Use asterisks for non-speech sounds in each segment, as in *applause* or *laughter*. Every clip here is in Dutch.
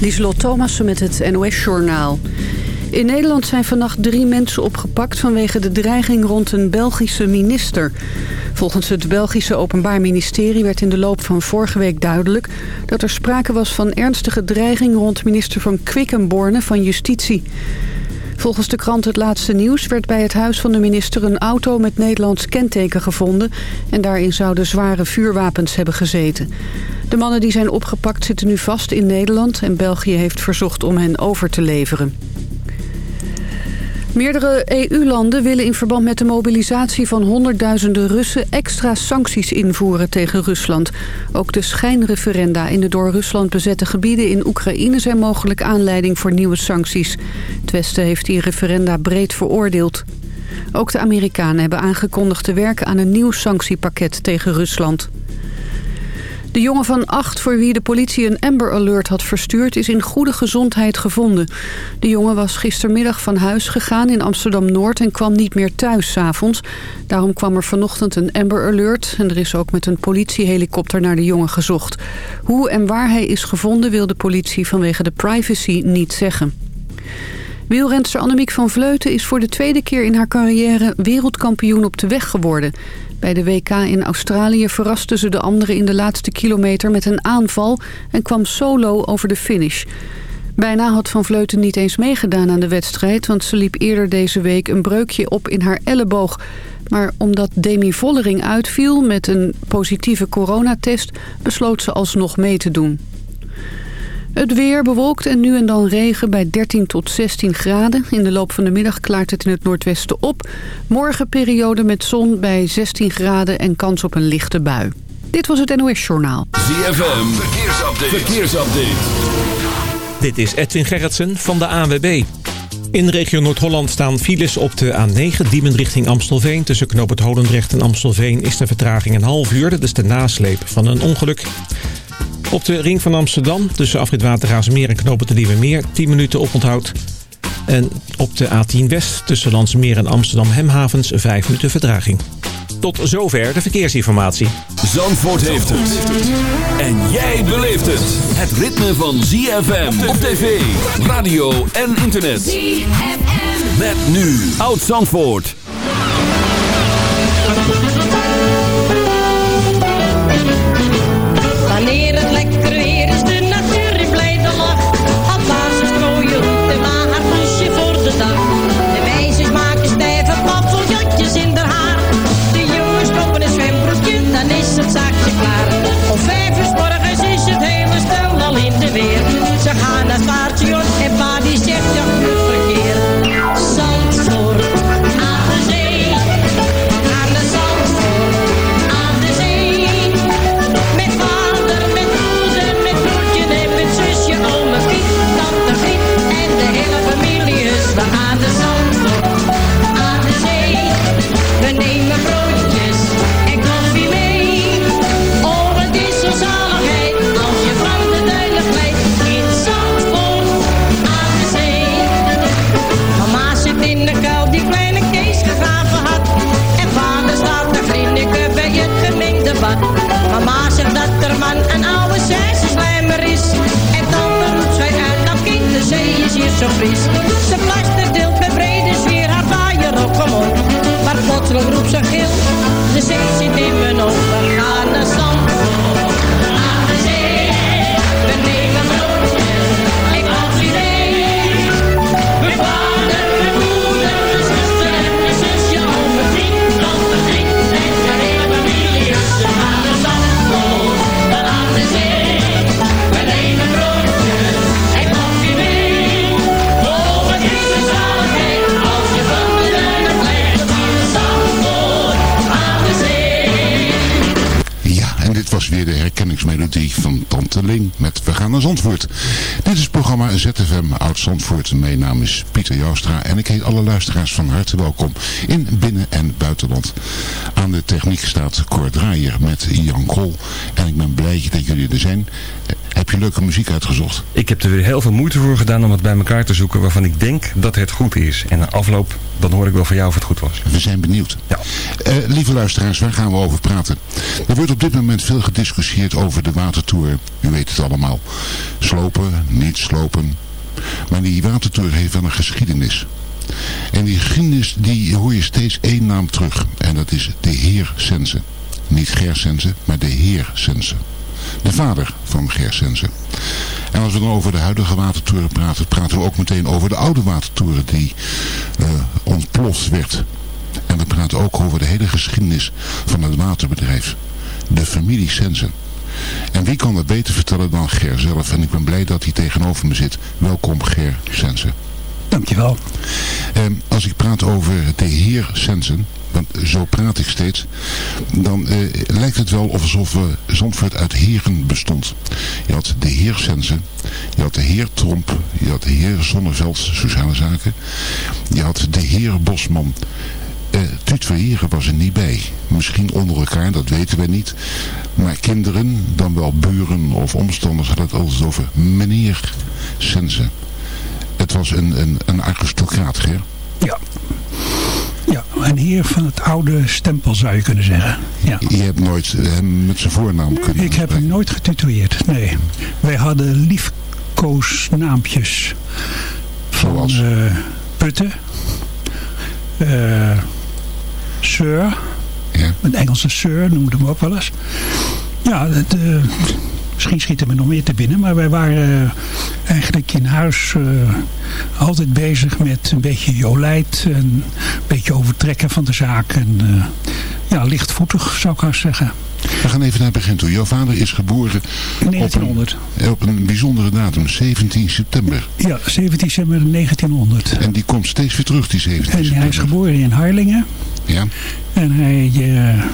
Lieselot Thomassen met het NOS-journaal. In Nederland zijn vannacht drie mensen opgepakt vanwege de dreiging rond een Belgische minister. Volgens het Belgische Openbaar Ministerie werd in de loop van vorige week duidelijk... dat er sprake was van ernstige dreiging rond minister van Quickenborne van Justitie. Volgens de krant Het Laatste Nieuws werd bij het huis van de minister een auto met Nederlands kenteken gevonden... en daarin zouden zware vuurwapens hebben gezeten. De mannen die zijn opgepakt zitten nu vast in Nederland... en België heeft verzocht om hen over te leveren. Meerdere EU-landen willen in verband met de mobilisatie van honderdduizenden Russen extra sancties invoeren tegen Rusland. Ook de schijnreferenda in de door Rusland bezette gebieden in Oekraïne zijn mogelijk aanleiding voor nieuwe sancties. Het Westen heeft die referenda breed veroordeeld. Ook de Amerikanen hebben aangekondigd te werken aan een nieuw sanctiepakket tegen Rusland. De jongen van acht voor wie de politie een Amber Alert had verstuurd... is in goede gezondheid gevonden. De jongen was gistermiddag van huis gegaan in Amsterdam-Noord... en kwam niet meer thuis s'avonds. Daarom kwam er vanochtend een Amber Alert... en er is ook met een politiehelikopter naar de jongen gezocht. Hoe en waar hij is gevonden wil de politie vanwege de privacy niet zeggen. Wielrenster Annemiek van Vleuten is voor de tweede keer in haar carrière wereldkampioen op de weg geworden. Bij de WK in Australië verraste ze de anderen in de laatste kilometer met een aanval en kwam solo over de finish. Bijna had Van Vleuten niet eens meegedaan aan de wedstrijd... want ze liep eerder deze week een breukje op in haar elleboog. Maar omdat Demi Vollering uitviel met een positieve coronatest... besloot ze alsnog mee te doen. Het weer bewolkt en nu en dan regen bij 13 tot 16 graden. In de loop van de middag klaart het in het noordwesten op. Morgen periode met zon bij 16 graden en kans op een lichte bui. Dit was het NOS Journaal. ZFM, verkeersupdate. verkeersupdate. Dit is Edwin Gerritsen van de ANWB. In de regio Noord-Holland staan files op de A9, Diemen richting Amstelveen. Tussen Knoop het Holendrecht en Amstelveen is de vertraging een half uur. Dat is de nasleep van een ongeluk. Op de ring van Amsterdam tussen afrit Watergaasmeer en Knopen de Nieuwe Meer 10 minuten oponthoud. En op de A10 West tussen Landsmeer en Amsterdam Hemhavens 5 minuten verdraging. Tot zover de verkeersinformatie. Zandvoort heeft het. En jij beleeft het. Het ritme van ZFM op tv, radio en internet. ZFM. Met nu Oud Zandvoort. Wanneer het Mama zegt dat er man een oude slijmer is. En dan roept zij uit, dat kind, de zee is hier zo fris. Ze plaster deelt met brede sfeer haar vaaier op, kom op. Maar plotseling roept ze gil, Zandvoort. Dit is het programma ZFM Oud Zandvoort. Mijn naam is Pieter Joustra en ik heet alle luisteraars van harte welkom in binnen- en buitenland. Aan de techniek staat Cor Draaier met Jan Krol en ik ben blij dat jullie er zijn. Heb je leuke muziek uitgezocht? Ik heb er weer heel veel moeite voor gedaan om het bij elkaar te zoeken waarvan ik denk dat het goed is. En na afloop, dan hoor ik wel van jou of het goed was. We zijn benieuwd. Ja. Eh, lieve luisteraars, waar gaan we over praten? Er wordt op dit moment veel gediscussieerd over de watertour. U weet het allemaal. Slopen, niet slopen. Maar die watertour heeft wel een geschiedenis. En die geschiedenis die hoor je steeds één naam terug. En dat is de heer Sense. Niet Ger Sense, maar de heer Sense. De vader van Ger Sense. En als we dan over de huidige watertoren praten, praten we ook meteen over de oude watertoren die uh, ontploft werd. En we praten ook over de hele geschiedenis van het waterbedrijf. De familie Sensen. En wie kan dat beter vertellen dan Ger zelf? En ik ben blij dat hij tegenover me zit. Welkom Ger Sensen. Dankjewel. En als ik praat over de heer Sensen, zo praat ik steeds, dan eh, lijkt het wel alsof uh, Zandvoort uit heren bestond. Je had de heer Sensen, je had de heer Tromp, je had de heer Zonneveld, sociale zaken, je had de heer Bosman. Uh, Tuut Verheren was er niet bij. Misschien onder elkaar, dat weten we niet. Maar kinderen, dan wel buren of omstanders, hadden het altijd over meneer Sensen. Het was een, een, een aristocraat, Ger. Ja. Ja, een heer van het oude stempel zou je kunnen zeggen. Ja. Je hebt nooit hem met zijn voornaam kunnen... Ik heb hem nooit getutoeerd, nee. Wij hadden liefkoosnaampjes. Van uh, Putten. Uh, Sir. Ja. Een Engelse Sir noemde hem ook wel eens. Ja, het, uh, misschien schieten we nog meer te binnen. Maar wij waren eigenlijk in huis uh, altijd bezig met een beetje jolijt. En een beetje overtrekken van de zaak. En uh, ja, lichtvoetig zou ik haast zeggen. We gaan even naar het begin toe. Jouw vader is geboren in 1900. Op een, op een bijzondere datum, 17 september. Ja, 17 september 1900. En die komt steeds weer terug, die 17 en september. hij is geboren in Harlingen. Ja. En hij... Uh,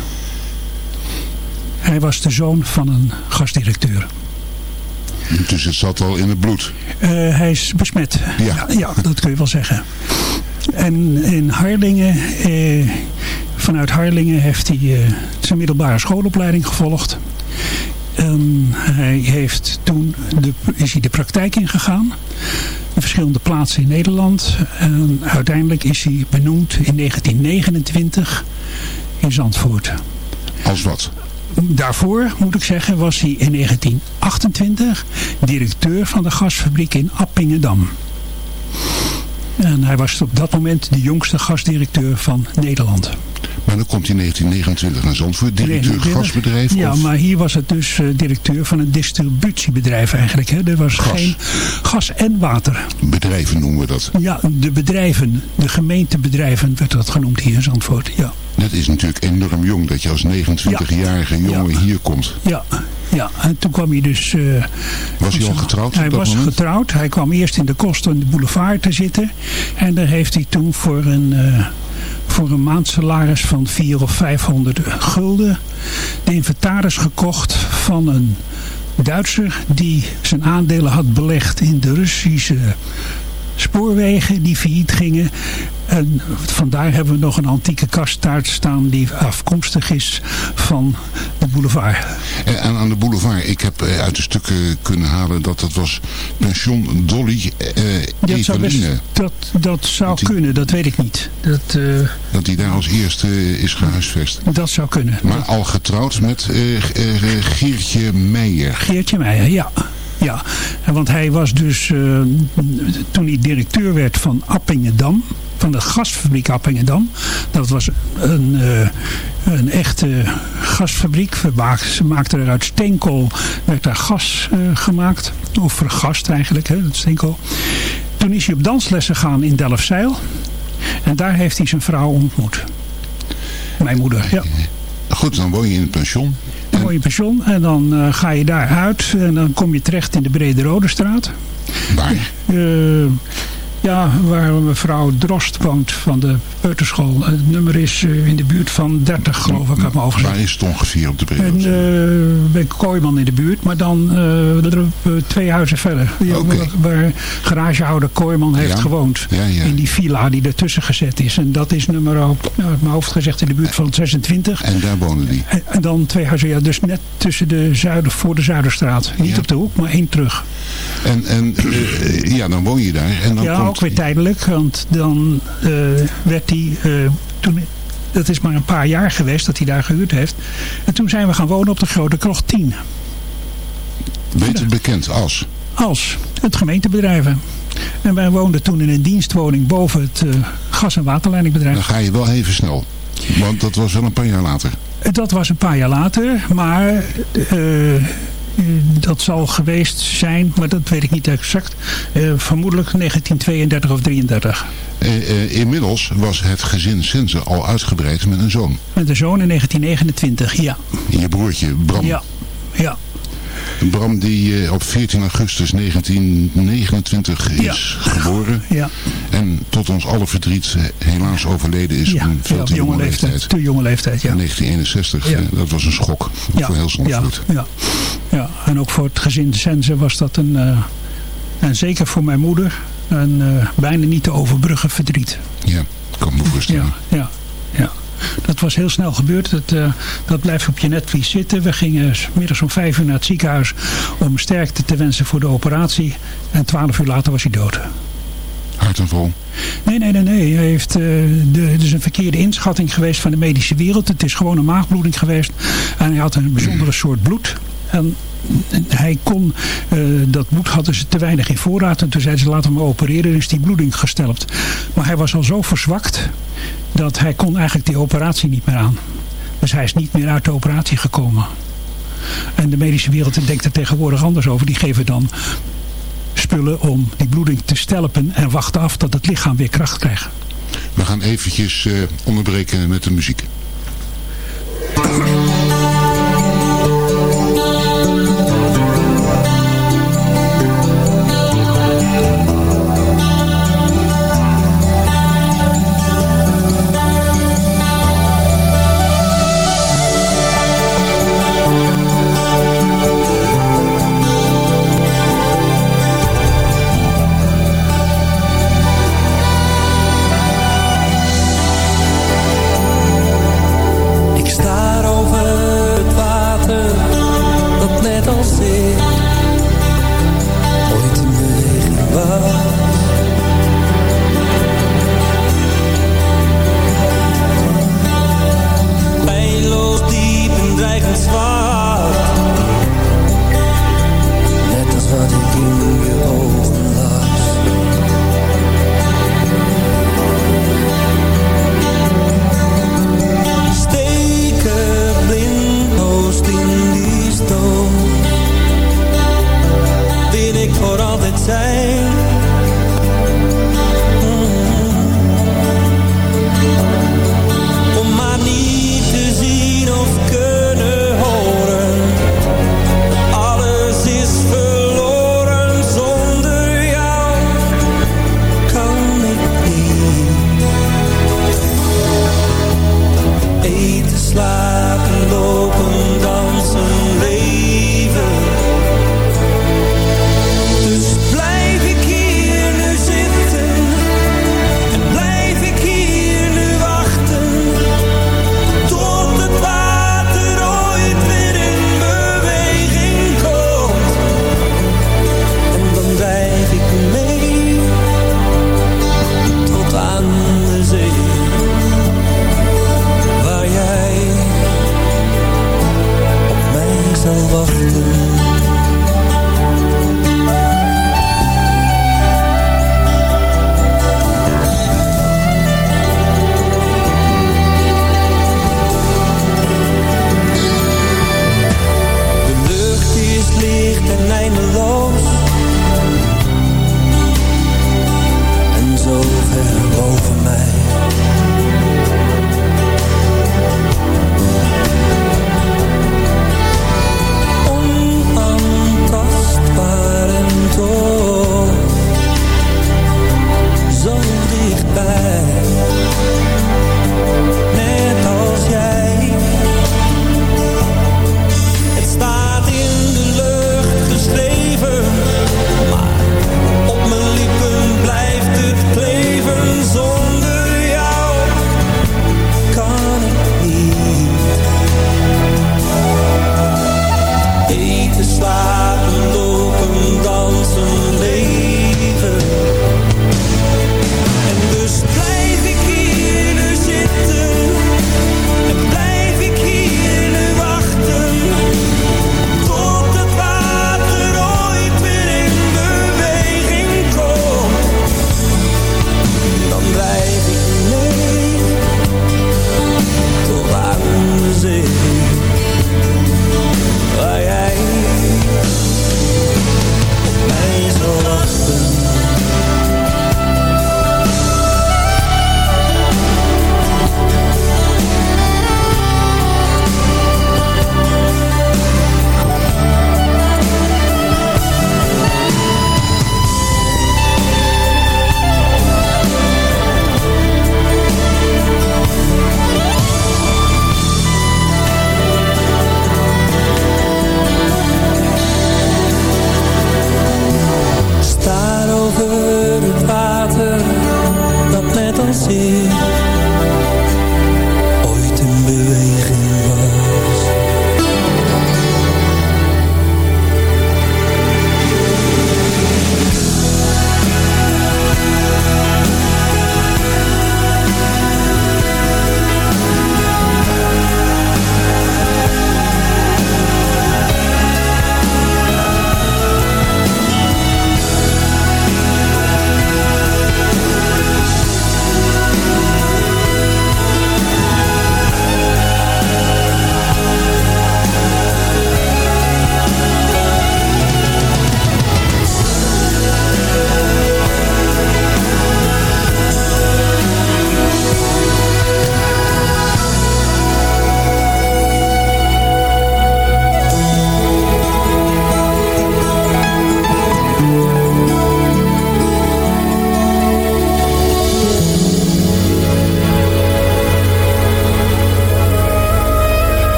hij was de zoon van een gastdirecteur. Dus het zat al in het bloed? Uh, hij is besmet. Ja. ja. Ja, dat kun je wel zeggen. En in Harlingen, eh, vanuit Harlingen heeft hij eh, zijn middelbare schoolopleiding gevolgd. En hij heeft toen de, is hij de praktijk ingegaan. In verschillende plaatsen in Nederland. En uiteindelijk is hij benoemd in 1929 in Zandvoort. Als wat? Daarvoor, moet ik zeggen, was hij in 1928 directeur van de gasfabriek in Appingedam. En hij was op dat moment de jongste gasdirecteur van Nederland. Maar dan komt hij in 1929 naar Zandvoort, directeur gasbedrijf? Ja, of? maar hier was het dus uh, directeur van een distributiebedrijf eigenlijk. Hè. Er was gas. geen gas en water. Bedrijven noemen we dat? Ja, de bedrijven, de gemeentebedrijven werd dat genoemd hier in Zandvoort, ja. Dat is natuurlijk enorm jong dat je als 29-jarige ja. jongen ja. hier komt. Ja, ja, en toen kwam hij dus... Uh, was hij al getrouwd Hij was moment? getrouwd. Hij kwam eerst in de kosten en de boulevard te zitten. En daar heeft hij toen voor een, uh, voor een maandsalaris van 400 of 500 gulden... de inventaris gekocht van een Duitser... die zijn aandelen had belegd in de Russische spoorwegen die failliet gingen. En vandaar hebben we nog een antieke kasttaart staan die afkomstig is van de boulevard. En aan de boulevard, ik heb uit de stukken kunnen halen dat dat was pension Dolly eh, dat zou, best, dat, dat zou dat kunnen, dat weet ik niet. Dat, uh, dat hij daar als eerste is gehuisvest. Dat zou kunnen. Maar al getrouwd met uh, Geertje Meijer. Geertje Meijer, ja. Ja, want hij was dus, uh, toen hij directeur werd van Appingedam, van de gasfabriek Appingedam. Dat was een, uh, een echte gasfabriek. Ze maakten er uit steenkool, werd daar gas uh, gemaakt. Of vergast eigenlijk, hè, dat steenkool. Toen is hij op danslessen gegaan in Delfzijl. En daar heeft hij zijn vrouw ontmoet. Mijn moeder, ja. Goed, dan woon je in het pension. Woon je in pension en dan uh, ga je daar uit en dan kom je terecht in de Brede Rode straat. Waar? Uh, Ja, waar mevrouw Drost woont van de peuterschool. Het nummer is eh, in de buurt van 30 geloof ik uit mijn hoofd. Waar is het ongeveer op de En bril? eh bij Kooiman in de buurt, maar dan eh, twee huizen verder. Waar, garagehouder Kooiman heeft Ja. gewoond. Ja, ja. In die villa die ertussen gezet is. En dat is nummer op, nou, uit mijn hoofd gezegd in de buurt van 26. En daar wonen die. En, en dan twee huizen, ja, dus net tussen de zuiden, voor de Zuiderstraat. Niet op de hoek, maar één terug. En, en ja, dan woon je daar. En dan ja, komt ook weer tijdelijk. Want dan eh, werd hij... eh, toen, dat is maar een paar jaar geweest dat hij daar gehuurd heeft. En toen zijn we gaan wonen op de Grote Krocht 10. beter bekend als. Als het gemeentebedrijven. En wij woonden toen in een dienstwoning boven het eh, gas- en waterleidingbedrijf. Dan ga je wel even snel. Want dat was wel een paar jaar later. Dat was een paar jaar later, maar dat zal geweest zijn, maar dat weet ik niet exact. eh, vermoedelijk 1932 of 33. Eh, eh, inmiddels was het gezin Sense al uitgebreid met een zoon. Met een zoon in 1929, ja. Je broertje Bram. Ja, ja. Bram die eh, op 14 augustus 1929 is geboren. Ja, En tot ons alle verdriet eh, helaas overleden is ja. een veel te jonge leeftijd. Te jonge leeftijd, ja. In 1961, Ja. eh, dat was een schok voor heel ja, Zandvoort. ja, ja. En ook voor het gezin de Sense was dat een, en zeker voor mijn moeder, een bijna niet te overbruggen verdriet. Ja, kan me voorstellen. Ja, ja, ja. Dat was heel snel gebeurd. Dat, eh, dat blijft op je netvlies zitten. We gingen middags om vijf uur naar het ziekenhuis om sterkte te wensen voor de operatie. En twaalf uur later was hij dood. Hartaanval. Nee, nee, nee, nee. Hij heeft, eh, de, het is een verkeerde inschatting geweest van de medische wereld. Het is gewoon een maagbloeding geweest. En hij had een bijzondere soort bloed. En hij kon, eh, dat bloed hadden ze te weinig in voorraad. En toen zeiden ze laten we opereren. En is die bloeding gesteld. Maar hij was al zo verzwakt dat hij kon eigenlijk die operatie niet meer aan. Dus hij is niet meer uit de operatie gekomen. En de medische wereld denkt er tegenwoordig anders over. Die geven dan spullen om die bloeding te stelpen en wachten af dat het lichaam weer kracht krijgt. We gaan eventjes eh, onderbreken met de muziek.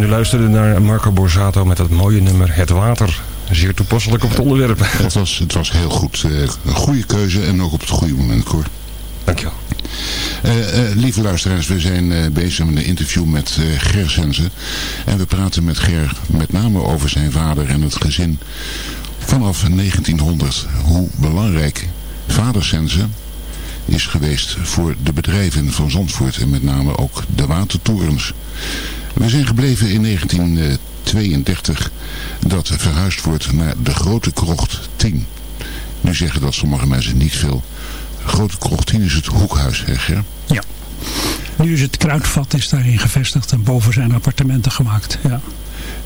Luisterde naar Marco Borsato met dat mooie nummer Het Water. Zeer toepasselijk op het onderwerp. *laughs* Het was, het was heel goed. eh, een goede keuze en ook op het goede moment, hoor. Dankjewel. Eh, eh, lieve luisteraars, we zijn bezig met een interview met Ger Sensen. En we praten met Ger met name over zijn vader en het gezin vanaf 1900. Hoe belangrijk vader Sensen is geweest voor de bedrijven van Zandvoort en met name ook de watertorens. We zijn gebleven in 1932 dat verhuisd wordt naar de Grote Krocht 10. Nu zeggen dat sommige mensen niet veel. Grote Krocht 10 is het hoekhuis, hè Ger? Ja. Nu is het kruidvat is daarin gevestigd en boven zijn appartementen gemaakt. Ja.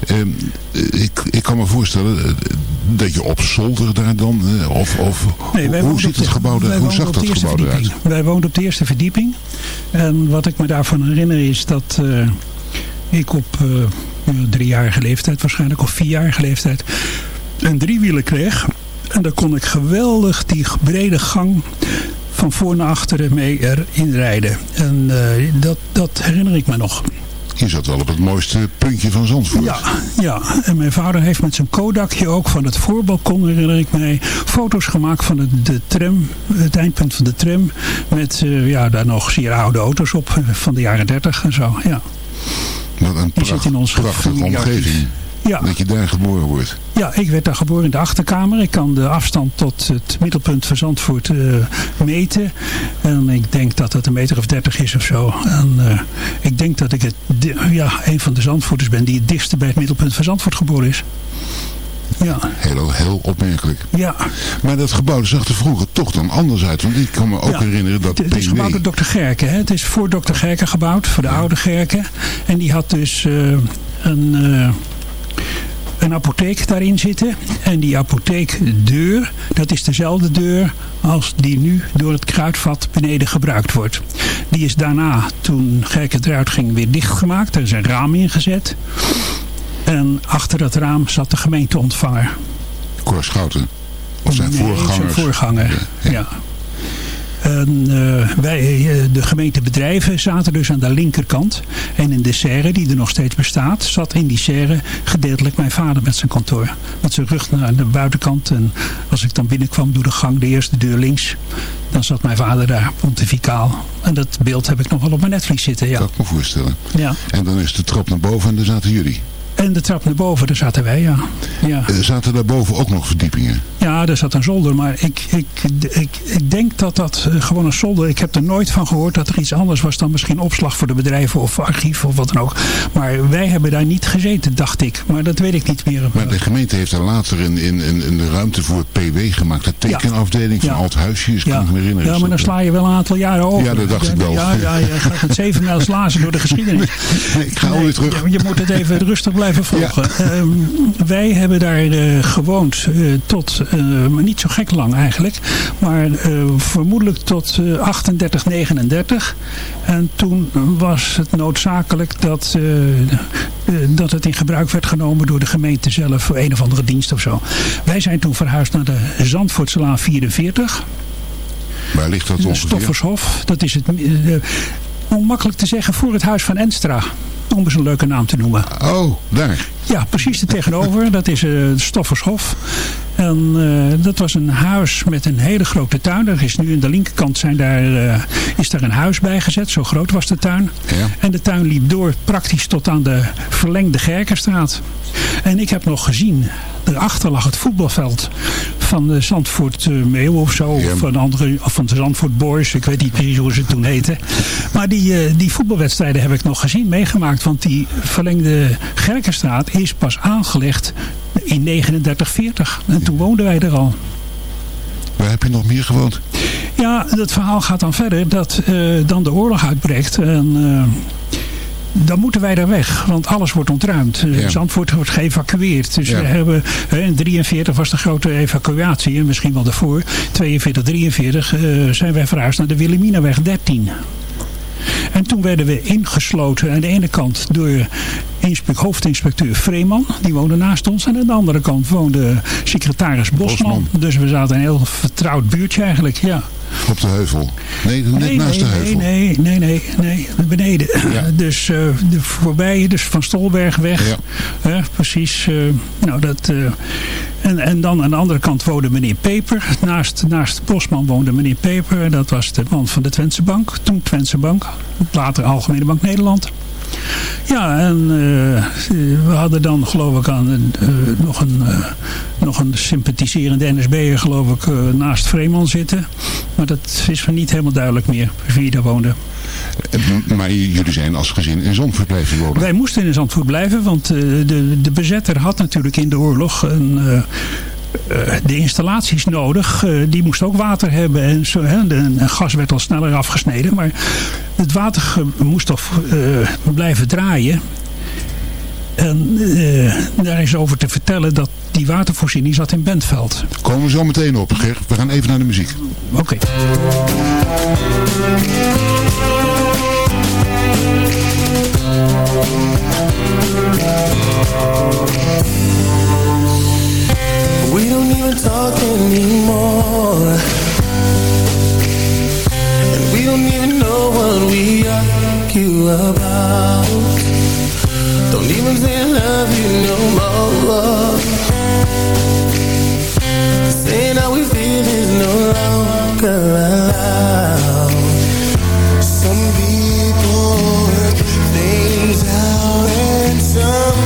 Ehm, eh, ik, ik kan me voorstellen eh, dat je op zolder daar dan, eh, of, of Nee, hoe ziet het gebouw wij er, hoe zag dat gebouw eruit? Wij woonden op de eerste verdieping. En wat ik me daarvan herinner is dat eh, ik op ja, driejarige leeftijd, waarschijnlijk of vierjarige leeftijd, een driewieler kreeg. En daar kon ik geweldig die brede gang van voor naar achteren mee erin rijden. En eh, dat, dat herinner ik me nog. Je zat wel op het mooiste puntje van Zandvoort. Ja, ja, en mijn vader heeft met zijn Kodakje ook van het voorbalkon, herinner ik mij, foto's gemaakt van de, de tram, het eindpunt van de tram. Met eh, ja, daar nog zeer oude auto's op van de jaren 30 en zo. Ja, Wat een in ons prachtige omgeving. ja, Dat je daar geboren wordt. ja, ik werd daar geboren in de achterkamer. Ik kan de afstand tot het middelpunt van Zandvoort eh, meten. En ik denk dat dat een meter of dertig is of zo. En eh, ik denk dat ik het, ja, een van de Zandvoorters ben die het dichtste bij het middelpunt van Zandvoort geboren is. Ja, Heel, heel opmerkelijk. ja. Maar dat gebouw zag er vroeger toch dan anders uit. Want ik kan me ook Ja, herinneren dat Het, is gebouwd door dokter Gerken. Hè? Het is voor dokter Gerken gebouwd, voor de oude Gerken. En die had dus eh, een, eh, een apotheek daarin zitten. En die apotheekdeur, dat is dezelfde deur als die nu door het kruidvat beneden gebruikt wordt. Die is daarna, toen Gerken eruit ging, weer dichtgemaakt. Er is een raam ingezet. En achter dat raam zat de gemeenteontvanger. Cor Schouten. Of zijn Nee, voorgangers. Zijn voorganger, Ja, ja. ja. En, eh, wij, eh, de gemeentebedrijven zaten dus aan de linkerkant. En in de serre, die er nog steeds bestaat, zat in die serre gedeeltelijk mijn vader met zijn kantoor. Met zijn rug naar de buitenkant. En als ik dan binnenkwam door de gang, de eerste deur links, dan zat mijn vader daar pontificaal. En dat beeld heb ik nog wel op mijn netvlies zitten, ja. Dat kan ik me voorstellen. ja. En dan is de trap naar boven en daar zaten jullie. En de trap naar boven, daar zaten wij, ja. ja. Eh, zaten daarboven ook nog verdiepingen? Ja, daar zat een zolder, maar ik, ik, ik, ik denk dat dat eh, gewoon een zolder... Ik heb er nooit van gehoord dat er iets anders was dan misschien opslag voor de bedrijven of archief of wat dan ook. Maar wij hebben daar niet gezeten, dacht ik. Maar dat weet ik niet meer. Maar de gemeente heeft daar later in, in, in de ruimte voor het PW gemaakt. De tekenafdeling van Ja. Alt Huisjes, kan ik me herinneren. ja, maar dan sla je wel een aantal jaren over. Ja, dat dacht ik wel. Ja, ja, je gaat met zeven mijl slazen door de geschiedenis. Nee, ik ga Nee, alweer terug. Je, je moet het even rustig blijven volgen. Ehm, wij hebben daar eh, gewoond eh, tot, eh, maar niet zo gek lang eigenlijk, maar eh, vermoedelijk tot eh 38, 39. En toen was het noodzakelijk dat, eh, eh, dat het in gebruik werd genomen door de gemeente zelf voor een of andere dienst of zo. Wij zijn toen verhuisd naar de Zandvoortselaan 44. Waar ligt dat ongeveer? Stoffershof. Dat is het, eh, eh, onmakkelijk te zeggen, voor het huis van Enstra. Om eens een leuke naam te noemen. Oh, daar. Ja, precies er tegenover. Dat is eh Stoffershof. En eh, dat was een huis met een hele grote tuin. Er is nu aan de linkerkant zijn daar, eh, is daar een huis bij gezet. Zo groot was de tuin. Ja. En de tuin liep door praktisch tot aan de verlengde Gerkenstraat. En ik heb nog gezien, daarachter lag het voetbalveld van de Zandvoort Meeuw of zo. Ja. Of, een andere, of van de Zandvoort Boys. Ik weet niet precies hoe ze toen heten. Maar die, die voetbalwedstrijden heb ik nog gezien, meegemaakt. Want die verlengde Gerkenstraat is pas aangelegd in 3940. En toen woonden wij er al. Waar heb je nog meer gewoond? Ja, het verhaal gaat dan verder dat eh, dan de oorlog uitbreekt. En eh, dan moeten wij daar weg, want alles wordt ontruimd. Eh, Ja. Zandvoort wordt geëvacueerd. Dus Ja. we hebben, in 43 was de grote evacuatie, en misschien wel daarvoor. 42, 43 eh, zijn wij verhuisd naar de Wilhelminaweg 13. En toen werden we ingesloten aan de ene kant door hoofdinspecteur Vreeman. Die woonde naast ons. En aan de andere kant woonde secretaris Bosman. Dus we zaten in een heel vertrouwd buurtje eigenlijk. Ja. Op de heuvel? Nee, net nee, naast nee, de heuvel? Nee, nee, nee, nee, beneden. *laughs* Dus uh, de voorbij, dus van Stolberg weg. Ja. precies. Uh, nou, dat... Uh, en, en dan aan de andere kant woonde meneer Peper. Naast, naast Bosman woonde meneer Peper. Dat was de man van de Twentse Bank. Toen Twentse Bank. Later Algemene Bank Nederland. Ja, en uh, we hadden dan geloof ik aan, uh, nog, een, uh, nog een sympathiserende NSB'er geloof ik naast Vreeman zitten. Maar dat is van niet helemaal duidelijk meer wie daar woonde. Maar jullie zijn als gezin in Zandvoort blijven wonen? Wij moesten in Zandvoort blijven, want de, de bezetter had natuurlijk in de oorlog een... Uh, de installaties nodig. Uh, die moest ook water hebben. En, zo, hè, de, gas werd al sneller afgesneden. Maar het water moest toch uh, blijven draaien. En daar is over te vertellen dat die watervoorziening zat in Bentveld. Komen we zo meteen op, Ger. We gaan even naar de muziek. Oké. Okay. Even talk anymore. And we don't even know what we argue about. Don't even say I love you no more. Saying how we feel is no longer allowed. Some people work things out And some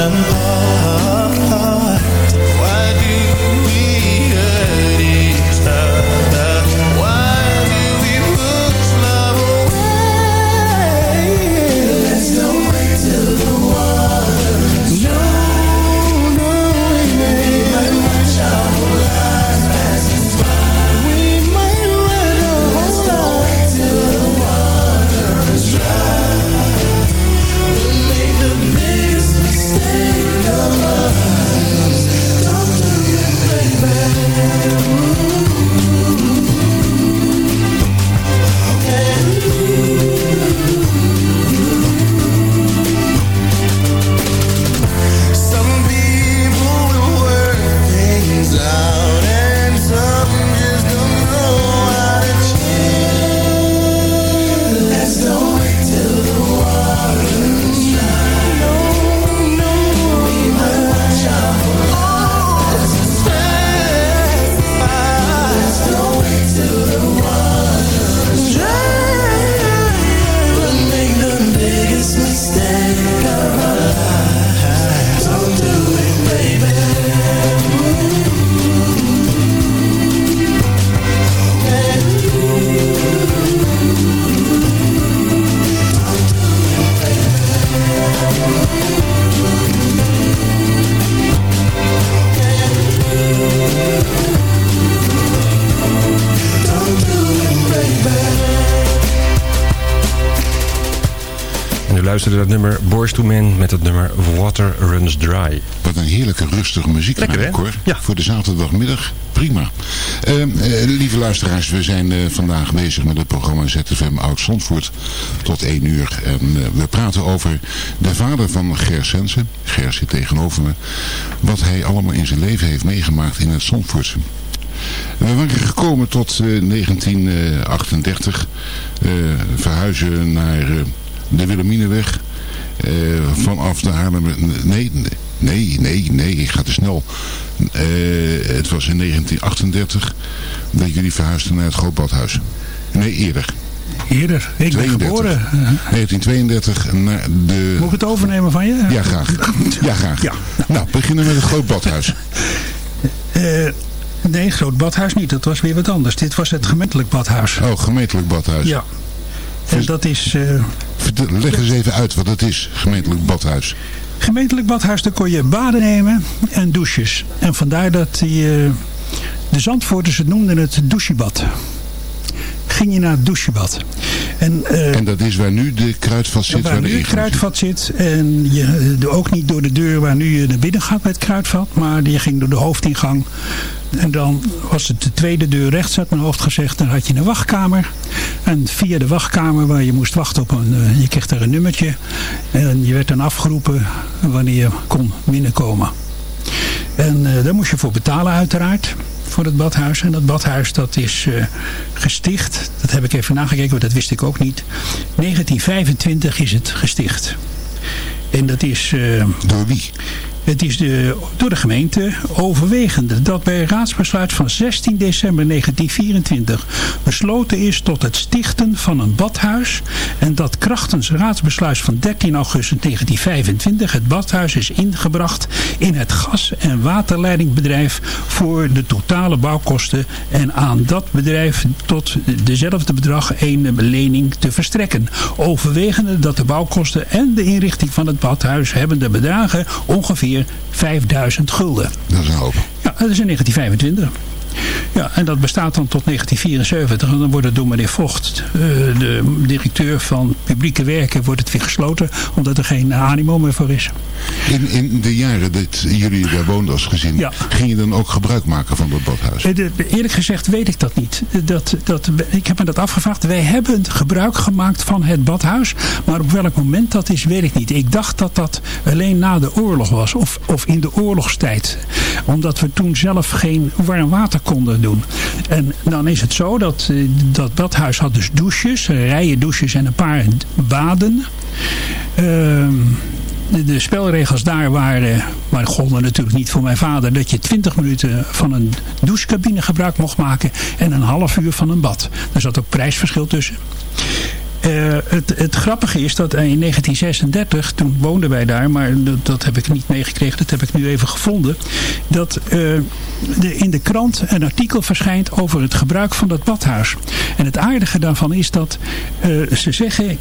een bal. Nummer Boys to Men met het nummer Water Runs Dry. Wat een heerlijke rustige muziek Lekker, hè? hoor. Ja. Voor de zaterdagmiddag. Prima. Eh, eh, lieve luisteraars, we zijn eh, vandaag bezig met het programma ZFM Oud Zandvoort tot 1 uur. En eh, we praten over de vader van Ger Sensen. Ger zit tegenover me. Wat hij allemaal in zijn leven heeft meegemaakt in het Zandvoortse. We waren gekomen tot eh, 1938. eh, verhuizen naar eh, de Willemineweg. Eh, vanaf de Haarlemmer... Nee, nee, nee, nee, ik ga te snel. Eh, het was in 1938 dat jullie verhuisden naar het Grootbadhuis. Nee, eerder. Eerder. Ik ben 32. geboren. Eh, 1932 naar de... Moet ik het overnemen van je? Ja, graag. Ja, graag. Ja. Nou, beginnen met het Grootbadhuis. Eh, nee, groot badhuis niet. Dat was weer wat anders. Dit was het gemeentelijk badhuis. Oh, gemeentelijk badhuis. Ja. En dat is... eh, Leg eens even uit wat het is, gemeentelijk badhuis. gemeentelijk badhuis, daar kon je baden nemen en douches. En vandaar dat die, eh, de Zandvoorters het noemden het douchebad. Ging je naar het douchebad. En, eh, En dat is waar nu de kruidvat zit, waar waar nu het kruidvat zit. En je, de, ook niet door de deur waar nu je naar binnen gaat met het kruidvat. Maar je ging door de hoofdingang. En dan was het de tweede deur rechts, had mijn hoofd gezegd. Dan had je een wachtkamer. En via de wachtkamer waar je moest wachten op een... eh, je kreeg daar een nummertje. En je werd dan afgeroepen wanneer je kon binnenkomen. En eh, daar moest je voor betalen uiteraard. Voor het badhuis. En dat badhuis dat is eh, gesticht. Dat heb ik even nagekeken, want dat wist ik ook niet. 1925 is het gesticht. En dat is... eh, Door wie? Het is door de gemeente overwegende dat bij raadsbesluit van 16 december 1924 besloten is tot het stichten van een badhuis en dat krachtens raadsbesluit van 13 augustus 1925 het badhuis is ingebracht in het gas- en waterleidingbedrijf voor de totale bouwkosten en aan dat bedrijf tot dezelfde bedrag een lening te verstrekken. Overwegende dat de bouwkosten en de inrichting van het badhuis hebben de bedragen ongeveer 5000 gulden. Dat is een hoop. Ja, dat is in 1925. Ja, en dat bestaat dan tot 1974. En dan wordt het door meneer Vocht, eh, de directeur van publieke werken, wordt het weer gesloten. Omdat er geen animo meer voor is. In, in de jaren dat jullie daar woonden als gezin, Ja. ging je dan ook gebruik maken van dat badhuis? Eh, Eerlijk gezegd weet ik dat niet. Dat, dat, ik heb me dat afgevraagd. Wij hebben gebruik gemaakt van het badhuis. Maar op welk moment dat is, weet ik niet. Ik dacht dat dat alleen na de oorlog was. Of, of in de oorlogstijd. Omdat we toen zelf geen warm water konden doen. En dan is het zo dat eh, dat badhuis had dus douches. Rijen douches en een paar baden. Ehm de, de spelregels daar waren, maar golden natuurlijk niet voor mijn vader, dat je 20 minuten van een douchecabine gebruik mocht maken en een half uur van een bad. Er zat ook prijsverschil tussen. Eh, het, het grappige is dat in 1936, toen woonden wij daar, maar dat, heb ik niet meegekregen, dat heb ik nu even gevonden, dat eh, de, in de krant een artikel verschijnt over het gebruik van dat badhuis. En het aardige daarvan is dat eh, ze zeggen,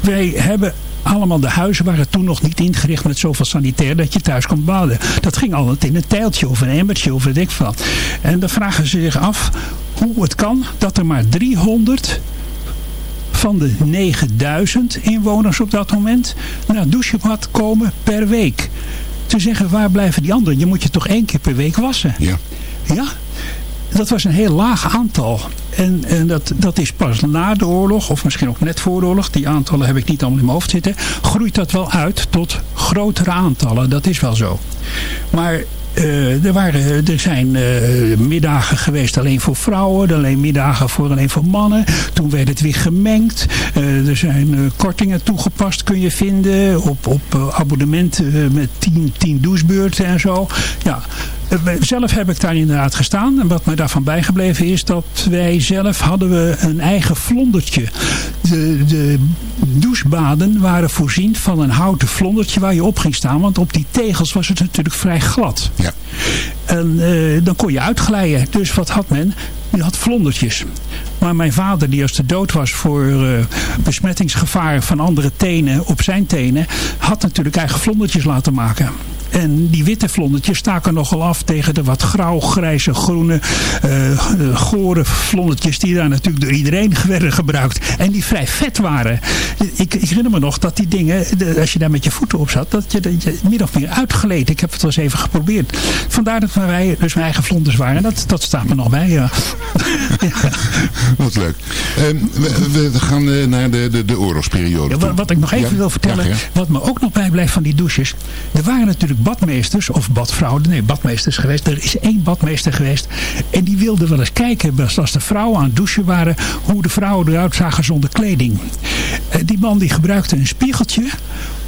wij hebben allemaal de huizen waren toen nog niet ingericht met zoveel sanitair dat je thuis kon baden. Dat ging altijd in een tijltje of een emmertje of weet ik wat. En dan vragen ze zich af hoe het kan dat er maar 300 van de 9000 inwoners op dat moment naar het douchebad komen per week. Ze zeggen waar blijven die anderen? Je moet je toch één keer per week wassen. Ja. Ja, dat was een heel laag aantal. En, en dat, dat is pas na de oorlog, of misschien ook net voor de oorlog, die aantallen heb ik niet allemaal in mijn hoofd zitten, groeit dat wel uit tot grotere aantallen. Dat is wel zo. Maar eh, er, waren, er zijn eh, middagen geweest alleen voor vrouwen, alleen middagen voor alleen voor mannen. Toen werd het weer gemengd. Eh, er zijn eh, kortingen toegepast, kun je vinden, op, op eh, abonnementen eh, met 10 10 douchebeurten en zo. Ja, eh, zelf heb ik daar inderdaad gestaan. En wat mij daarvan bijgebleven is dat wij zelf hadden we een eigen vlondertje. De, de douchebaden waren voorzien van een houten vlondertje waar je op ging staan. Want op die tegels was het natuurlijk vrij glad. Ja. En eh, dan kon je uitglijden. Dus wat had men? Je had vlondertjes. Maar mijn vader, die als de dood was voor eh, besmettingsgevaar van andere tenen op zijn tenen, had natuurlijk eigen vlondertjes laten maken. En die witte vlondertjes staken nogal af tegen de wat grauw, grijze, groene, eh, gore vlondertjes die daar natuurlijk door iedereen *laughs* werden gebruikt. En die vrij vet waren. Ik, ik herinner me nog dat die dingen, de- als je daar met je voeten op zat, dat je, dat je min of meer uitgleed. Ik heb het wel eens even geprobeerd. Vandaar dat wij dus mijn eigen vlonders waren. En dat, dat staat me nog bij, ja. *laughs* Wat leuk. Ehm, we, we gaan eh, naar de, de, de oorlogsperiode. Ja, wa- wat ik nog even Ja, wil vertellen, wat me ook nog bijblijft van die douches. Er waren natuurlijk badmeesters of badvrouwen, nee badmeesters geweest. Er is één badmeester geweest en die wilde wel eens kijken als- de vrouwen aan het douchen waren, hoe de vrouwen eruit zagen zonder kleding. Eh, Die man die gebruikte een spiegeltje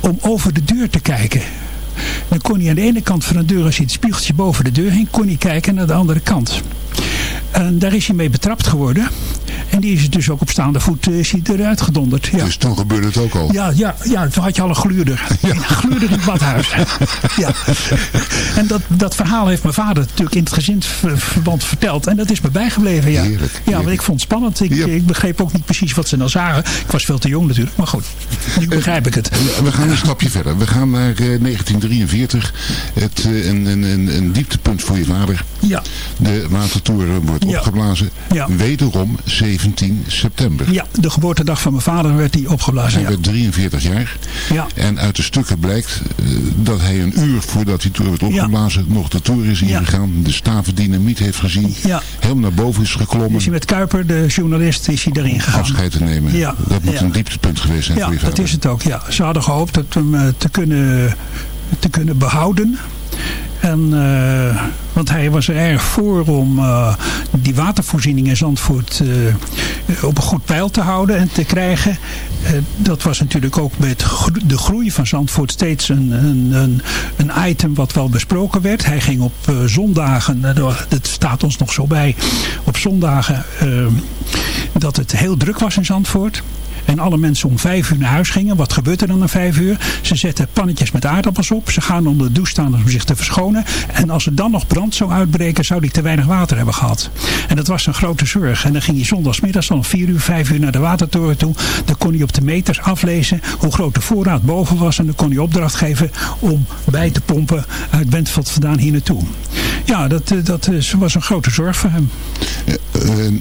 om over de deur te kijken. Dan kon hij aan de ene kant van de deur, als hij het spiegeltje boven de deur hing, kon hij kijken naar de andere kant. En daar is hij mee betrapt geworden. En die is dus ook op staande voet eh, is hij eruit gedonderd. Ja. Dus toen gebeurde het ook al. Ja, ja, ja, toen had je al een gluurder. *laughs* Een gluurder in het badhuis. *laughs* ja. En dat, dat verhaal heeft mijn vader natuurlijk in het gezinsverband verteld. En dat is me bijgebleven, ja. Heerlijk, Ja, want ik vond het spannend. Ik, Ja. ik begreep ook niet precies wat ze nou zagen. Ik was veel te jong natuurlijk, maar goed. Nu begrijp ik het. We gaan een stapje verder. We gaan naar eh, 1943. Het, eh, een, een, een, een dieptepunt voor je vader. Ja, De watertoren wordt Opgeblazen. Ja. Wederom 17 september. ja, de geboortedag van mijn vader werd die opgeblazen. Hij werd 43 jaar. Ja. En uit de stukken blijkt eh, dat hij een uur voordat die toer werd opgeblazen nog de toer is ingegaan. De staven dynamiet heeft gezien. Helemaal naar boven is geklommen. Is hij met Kuiper, de journalist, is hij erin gegaan. afscheid te nemen. Ja. Dat moet een dieptepunt geweest zijn Ja, voor je dat vader. is het ook. Ja. Ze hadden gehoopt dat hem eh, te kunnen, te kunnen behouden. En, eh, want hij was er erg voor om eh, die watervoorziening in Zandvoort eh, op een goed peil te houden en te krijgen. Dat was natuurlijk ook met de groei van Zandvoort steeds een, een, een, item wat wel besproken werd. Hij ging op zondagen, dat staat ons nog zo bij, op zondagen dat het heel druk was in Zandvoort. En alle mensen om vijf uur naar huis gingen. Wat gebeurt er dan om vijf uur? Ze zetten pannetjes met aardappels op. Ze gaan onder de douche staan om zich te verschonen. En als er dan nog brand zou uitbreken, zou die te weinig water hebben gehad. En dat was een grote zorg. En dan ging hij zondagsmiddags om vier uur, vijf uur naar de watertoren toe. Dan kon hij op de meters aflezen hoe groot de voorraad boven was. En dan kon hij opdracht geven om bij te pompen uit Bentveld vandaan hier naartoe. Ja, dat, eh, dat was een grote zorg voor hem. Eh, eh,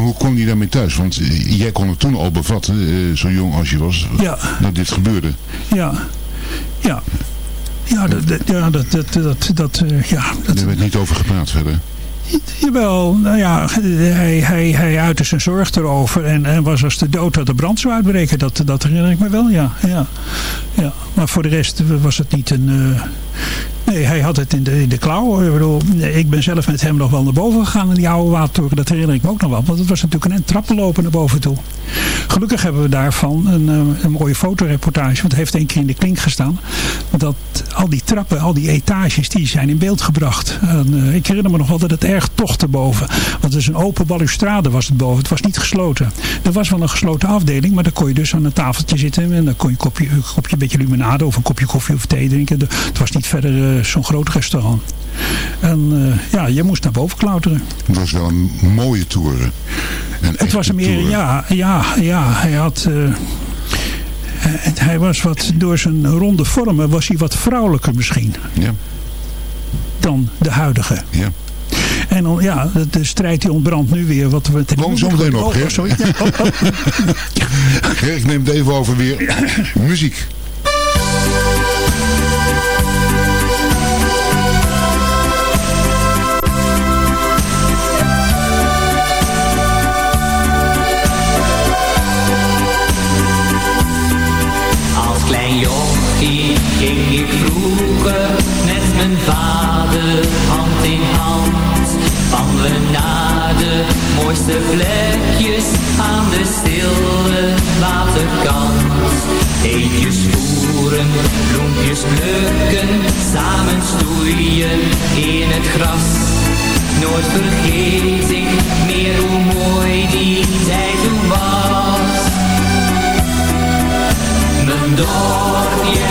hoe kom je daarmee thuis? Want jij kon het toen al bevatten, zo jong als je was, Ja. dat dit gebeurde. Ja, ja. Ja, dat, dat, ja, dat, dat, dat, dat, eh, ja, dat, Er werd niet over gepraat verder. Jawel, nou ja, hij, hij, hij uitte zijn zorg erover en, en was als de dood dat de brand zou uitbreken. Dat, dat herinner ik me wel, ja. ja, ja. Maar voor de rest was het niet een... eh, nee, hij had het in de, in de klauw. Ik, ik ben zelf met hem nog wel naar boven gegaan in die oude watertoren. Dat herinner ik me ook nog wel. Want het was natuurlijk een trappen lopen naar boven toe. Gelukkig hebben we daarvan een, eh, een mooie fotoreportage. Want het heeft één keer in de klink gestaan. Dat al die trappen, al die etages, die zijn in beeld gebracht. En, eh, ik herinner me nog wel dat het erg tochtte boven. Want het is een open balustrade was het boven. Het was niet gesloten. Er was wel een gesloten afdeling. Maar dan kon je dus aan een tafeltje zitten. En dan kon je een kopje, een kopje een beetje luminade of een kopje koffie of thee drinken. Het was niet verder eh, zo'n groot restaurant. En eh, ja, je moest naar boven klauteren. Het was wel een mooie toren. Een Het was een meer, ja, ja, ja, hij had... eh, hij- hij was wat, door zijn ronde vormen was hij wat vrouwelijker misschien Ja, dan de huidige. ja. En dan, ja, de, de strijd die ontbrandt nu weer. Wat we Kom zo meteen nog, oh, oh. *laughs* Gerk neemt even over weer muziek. Ik vroeger met mijn vader hand in hand. Van we naar de mooiste plekjes aan de stille waterkant. Eetjes voeren, bloempjes plukken, samen stoeien in het gras. Nooit vergeet ik meer hoe mooi die tijd toen was. Mijn dorpje,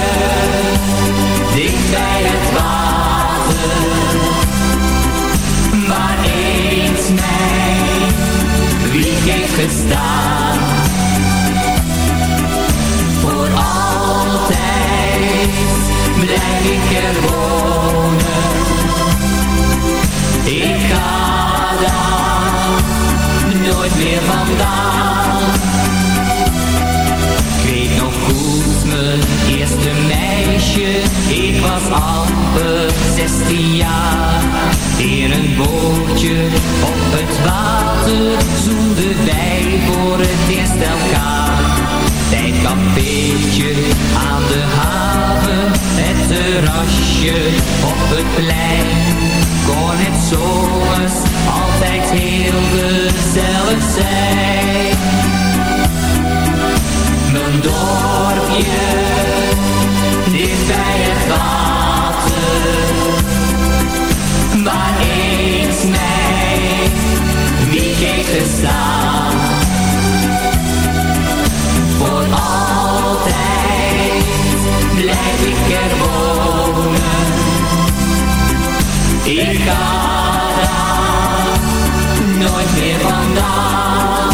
nooit meer vandaan.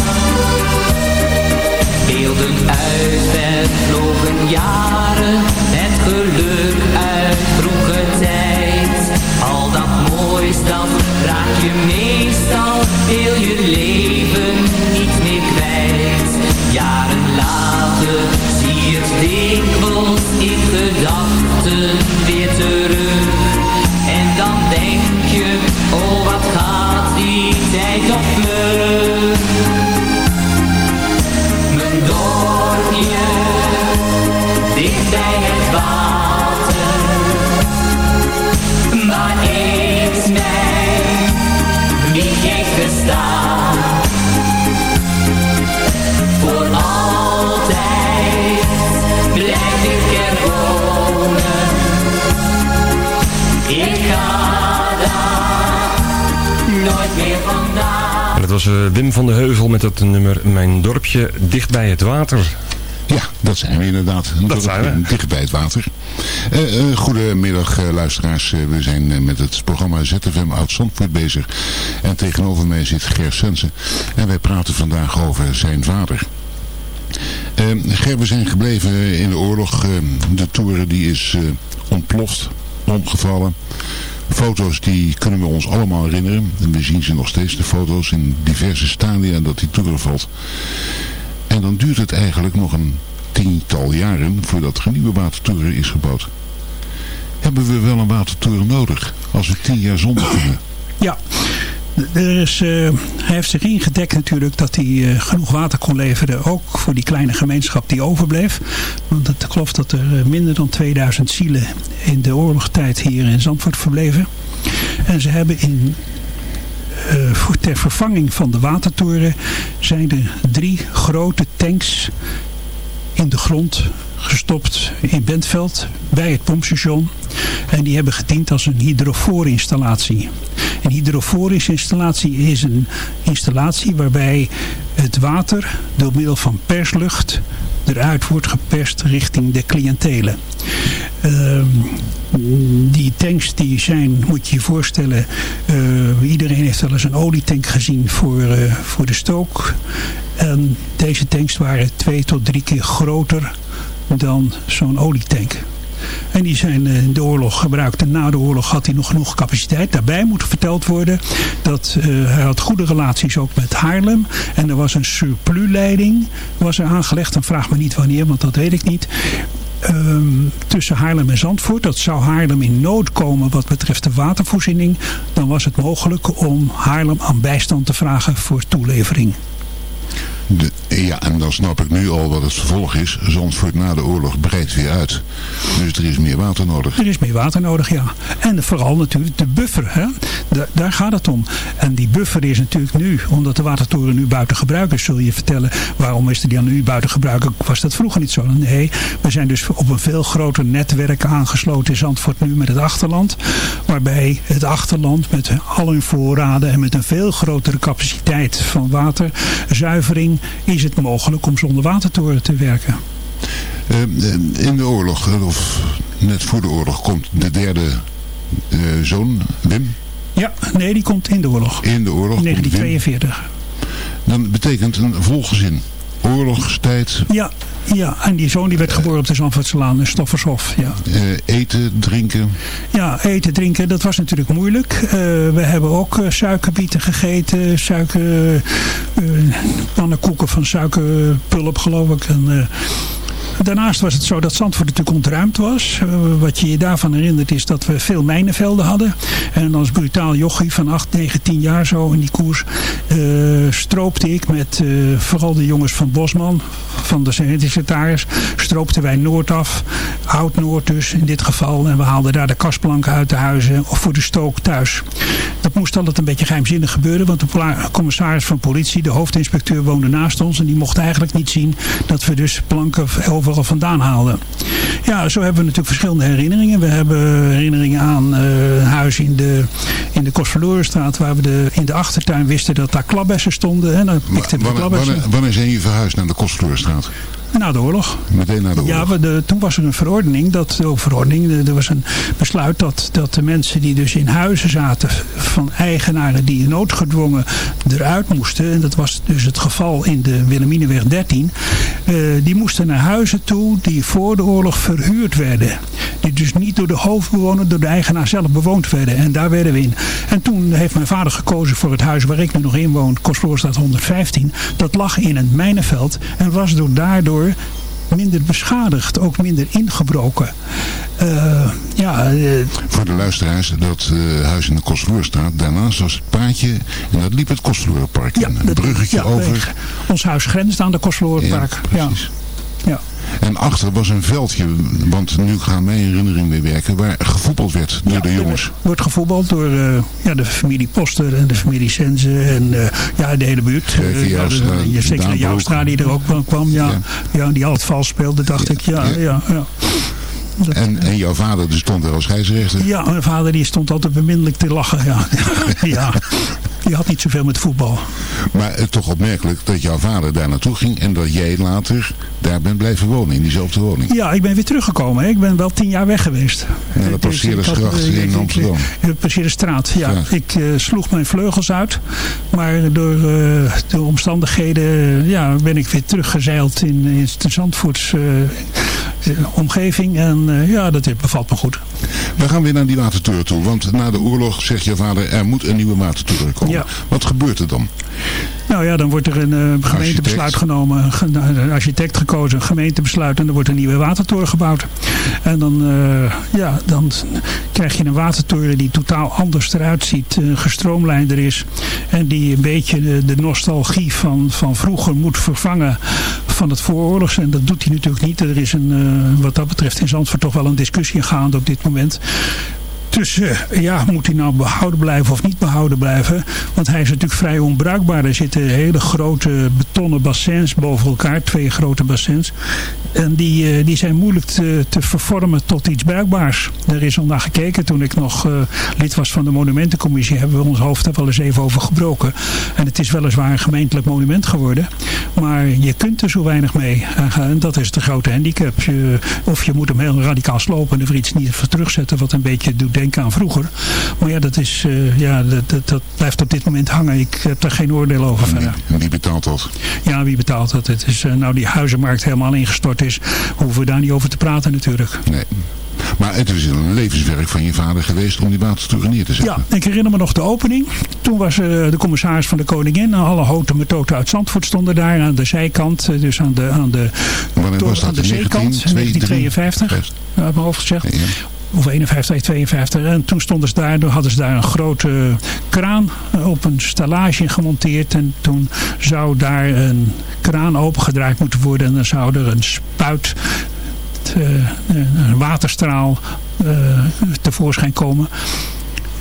Beelden uit vervlogen jaren, het geluk uit vroeger tijd. Al dat moois, dat raak je meestal heel je leven niet meer kwijt. Jaren later zie je het dikwijls in gedachten weer tijd toch vlug. Was eh, Wim van de Heuvel met het nummer Mijn dorpje dicht bij het water. Ja, dat zijn we inderdaad. Dat zijn we. Dicht bij het water. Eh, eh, goedemiddag luisteraars. We zijn met het programma ZFM Oud Zandvoort bezig. En tegenover mij zit Ger Sensen. En wij praten vandaag over zijn vader. Eh, Ger, we zijn gebleven in de oorlog. Eh, de toren die is ontploft, omgevallen. Foto's die kunnen we ons allemaal herinneren. En we zien ze nog steeds, de foto's in diverse stadia dat die toren valt. En dan duurt het eigenlijk nog een tiental jaren voordat er een nieuwe watertoren is gebouwd. Hebben we wel een watertoren nodig als we tien jaar zonder kunnen? Ja, er is, eh, hij heeft zich ingedekt natuurlijk dat hij eh, genoeg water kon leveren. Ook voor die kleine gemeenschap die overbleef. Want het klopt dat er eh, minder dan 2000 zielen in de oorlogstijd hier in Zandvoort verbleven. En ze hebben in, voor, ter vervanging van de watertoren zijn er drie grote tanks in de grond gestopt in Bentveld bij het pompstation. En die hebben gediend als een hydrofoorinstallatie. Een hydrofoorinstallatie is een installatie waarbij het water door middel van perslucht eruit wordt geperst richting de cliëntelen. Ehm, die tanks die zijn, moet je je voorstellen, eh, iedereen heeft wel eens een olietank gezien voor, eh, voor de stook. En deze tanks waren twee tot drie keer groter dan zo'n olietank. En die zijn eh, in de oorlog gebruikt. En na de oorlog had hij nog genoeg capaciteit. Daarbij moet verteld worden dat eh, hij had goede relaties ook met Haarlem. En er was een surplusleiding was er aangelegd. En vraag me niet wanneer, want dat weet ik niet. Ehm, tussen Haarlem en Zandvoort. Dat zou Haarlem in nood komen wat betreft de watervoorziening. Dan was het mogelijk om Haarlem aan bijstand te vragen voor toelevering. Ja, en dan snap ik nu al wat het vervolg is. Zandvoort na de oorlog breidt weer uit. Dus er is meer water nodig. Er is meer water nodig, ja. En vooral natuurlijk de buffer. Hè? Da- daar gaat het om. En die buffer is natuurlijk nu, omdat de watertoren nu buiten gebruik is, zul je vertellen, waarom is die dan nu buiten gebruik? Was dat vroeger niet zo? Nee, we zijn dus op een veel groter netwerk aangesloten in Zandvoort nu met het achterland. Waarbij het achterland met al hun voorraden en met een veel grotere capaciteit van waterzuivering is het mogelijk om zonder watertoren te werken. Eh, in de oorlog, eh, of net voor de oorlog, komt de derde eh, zoon, Wim, Ja, nee, die komt in de oorlog. in de oorlog. In komt Wim. 1942. Dan betekent een volgezin. Oorlogstijd, Ja, ja, en die zoon die werd geboren op de Zandvoortselaan in Stoffershof. Ja. eh, eten, drinken. ja, eten, drinken, dat was natuurlijk moeilijk. Eh, we hebben ook eh, suikerbieten gegeten, suiker, eh, pannenkoeken van suikerpulp geloof ik. En, Daarnaast was het zo dat Zandvoort natuurlijk ontruimd was. Eh, wat je je daarvan herinnert is dat we veel mijnenvelden hadden. En als brutaal jochie van 8, 9, 10 jaar zo in die koers... eh, stroopte ik met eh, vooral de jongens van Bosman, van de secretaris... stroopten wij Noord af, Oud-Noord dus in dit geval. En we haalden daar de kastplanken uit de huizen of voor de stook thuis. Dat moest altijd een beetje geheimzinnig gebeuren. Want de commissaris van politie, de hoofdinspecteur, woonde naast ons. En die mocht eigenlijk niet zien dat we dus planken overal vandaan haalden. Ja, zo hebben we natuurlijk verschillende herinneringen. We hebben herinneringen aan eh, een huis in de, in de Kostverlorenstraat. Waar we de, in de achtertuin wisten dat daar klabbessen stonden. En dan pikten we de klabbessen. wanneer, wanneer zijn je verhuisd naar de Kostvloerstraat? Na de oorlog. Meteen na de oorlog. Ja, we- de, toen was er een verordening, dat, oh, verordening, er was een besluit dat, dat de mensen die dus in huizen zaten van eigenaren die noodgedwongen eruit moesten, en dat was dus het geval in de Wilhelminaweg 13, eh, die moesten naar huizen toe die voor de oorlog verhuurd werden. Die dus niet door de hoofdbewoner, door de eigenaar zelf bewoond werden. En daar werden we in. En toen heeft mijn vader gekozen voor het huis waar ik nu nog in woon, Kostverloorstraat 115. Dat lag in een mijnenveld en was door daardoor minder beschadigd, ook minder ingebroken. Eh, ja, eh, Voor de luisteraars, dat eh, huis in de Kostvloerstraat, daarnaast was het paadje en dat liep het Kostvloerpark ja, in. Een bruggetje ja, over. Ons huis grenst aan de Kostverlorenpark. Ja, precies. ja. En achter was een veldje, want nu gaan mijn herinnering weer werken, waar gevoetbald werd door de jongens. Wordt gevoetbald door eh, ja, de familie Poster en de familie Senze en eh, ja, de hele buurt. Eh, ja, de- je zeker de. Joustra die er ook kwam. Ja, Ja. ja. die altijd vals speelde, dacht ik. Ja, Ja. ja. Ja, En, en jouw vader die stond er als scheidsrechter. ja. mijn vader die stond altijd beminnelijk te lachen. Ja. *laughs* ja. Die had niet zoveel met voetbal. Maar het toch opmerkelijk dat jouw vader daar naartoe ging en dat jij later daar bent blijven wonen, in diezelfde woning. Ja, ik ben weer teruggekomen. hè. Ik ben wel tien jaar weg geweest. Naar de Passeerdersgracht eh, in Amsterdam. De Passeerderstraat, ja. Ja. Ik eh, sloeg mijn vleugels uit. Maar door eh, de omstandigheden eh, ja, ben ik weer teruggezeild in, in de Zandvoorts eh, eh, omgeving. En eh, ja, dat bevalt me goed. We gaan weer naar die watertoren toe, want na de oorlog zegt jouw vader er moet een nieuwe watertoren komen. Ja. Wat gebeurt er dan? Nou ja, dan wordt er een eh, gemeentebesluit Architect. genomen, een architect gekozen, een gemeentebesluit en er wordt een nieuwe watertoren gebouwd. En dan, eh, ja, dan krijg je een watertoren die totaal anders eruit ziet, gestroomlijnder is en die een beetje de, de nostalgie van, van vroeger moet vervangen van het vooroorlogs. En dat doet hij natuurlijk niet. Er is een, eh, wat dat betreft in Zandvoort toch wel een discussie gaande op dit moment. Dus eh, ja, moet hij nou behouden blijven of niet behouden blijven? Want hij is natuurlijk vrij onbruikbaar. Er zitten hele grote betonnen bassins boven elkaar. Twee grote bassins. En die, eh, die zijn moeilijk te, te vervormen tot iets bruikbaars. Er is al naar gekeken toen ik nog eh, lid was van de monumentencommissie. Hebben we ons hoofd daar wel eens even over gebroken. En het is weliswaar een gemeentelijk monument geworden. Maar je kunt er zo weinig mee. En dat is de grote handicap. Of je moet hem heel radicaal slopen en er iets niet voor terugzetten. Wat een beetje doet denken aan vroeger. Maar ja, dat, is, eh, ja dat, dat, dat blijft op dit moment hangen. Ik heb daar geen oordeel over verder. En wie betaalt dat? Ja, wie betaalt dat? Het is, eh, nou, die huizenmarkt helemaal ingestort is. Hoeven we daar niet over te praten natuurlijk. Nee. Maar het is een levenswerk van je vader geweest om die watertoren neer te zetten. Ja, ik herinner me nog de opening. Toen was eh, de commissaris van de Koningin. Alle houten methoden uit Zandvoort stonden daar aan de zijkant. Dus aan de, aan de, Wanneer was aan dat? de In zeekant. 1952. Ja, uit mijn hoofd gezegd. Ja. Of 51, 52. En toen stonden ze daar, hadden ze daar een grote kraan op een stallage gemonteerd. En toen zou daar een kraan opengedraaid moeten worden. En dan zou er een spuit, te- een waterstraal eh, tevoorschijn komen.